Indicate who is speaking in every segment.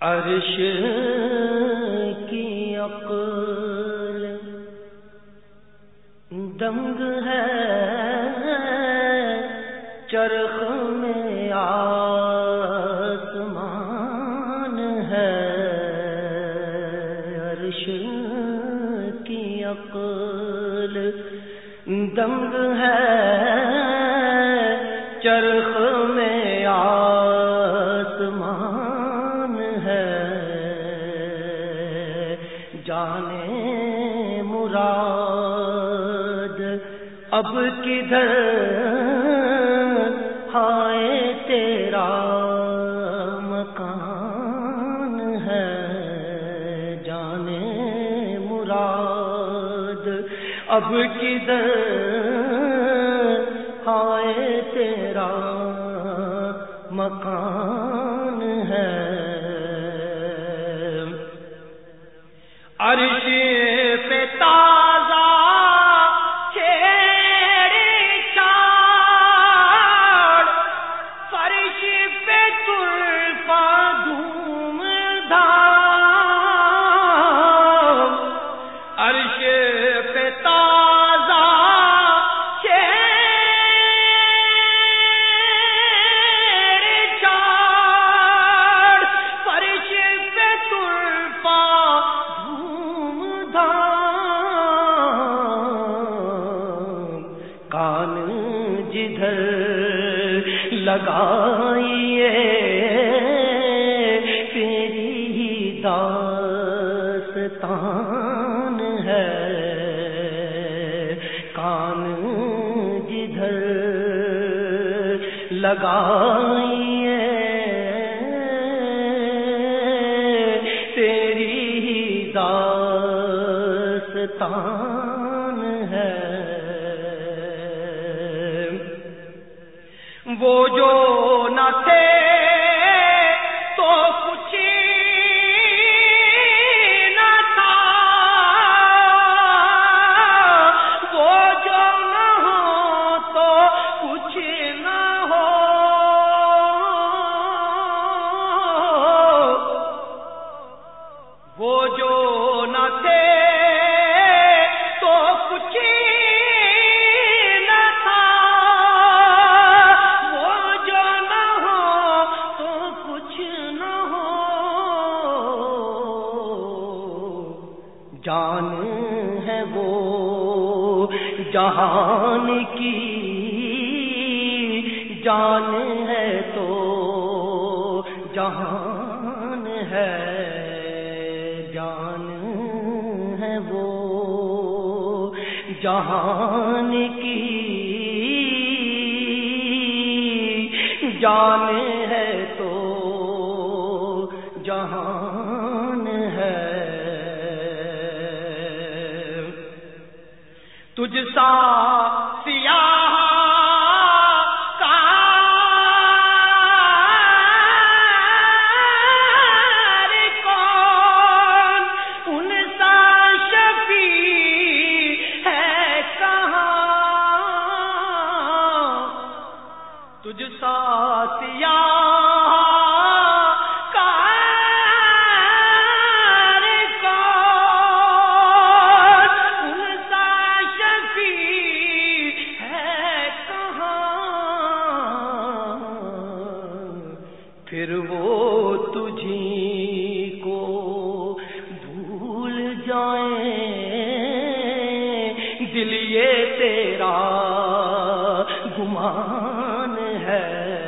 Speaker 1: عرش کی عقل دنگ ہے چرخ میں آسمان ہے۔ عرش کی عقل دنگ ہے۔ مراد اب کدھر ہائے تیرا مکان ہے جانے مراد اب کدھر ہائے تیرا مکان عرش پہ تازہ لگائیے تیری داستان ہے۔ کان جدھر لگائیے تیری داستان وہ جو جان ہے وہ جہان کی جان ہے تو جہان ہے جان ہے وہ جہان کی جان ہے تو جہان تجھ سا سیاہ تجھ ساتیا پھر وہ تجھی کو بھول جائیں۔ دل یہ تیرا گمان ہے۔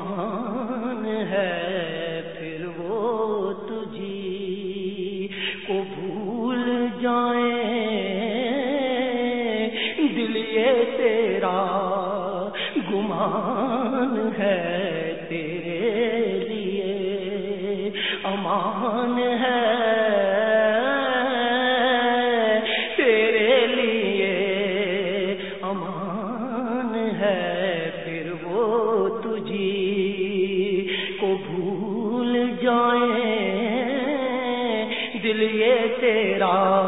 Speaker 1: امان ہے۔ تجھی کو بھول جائیں۔ دل یہ تیرا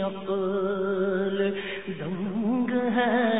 Speaker 1: عقل دنگ ہے۔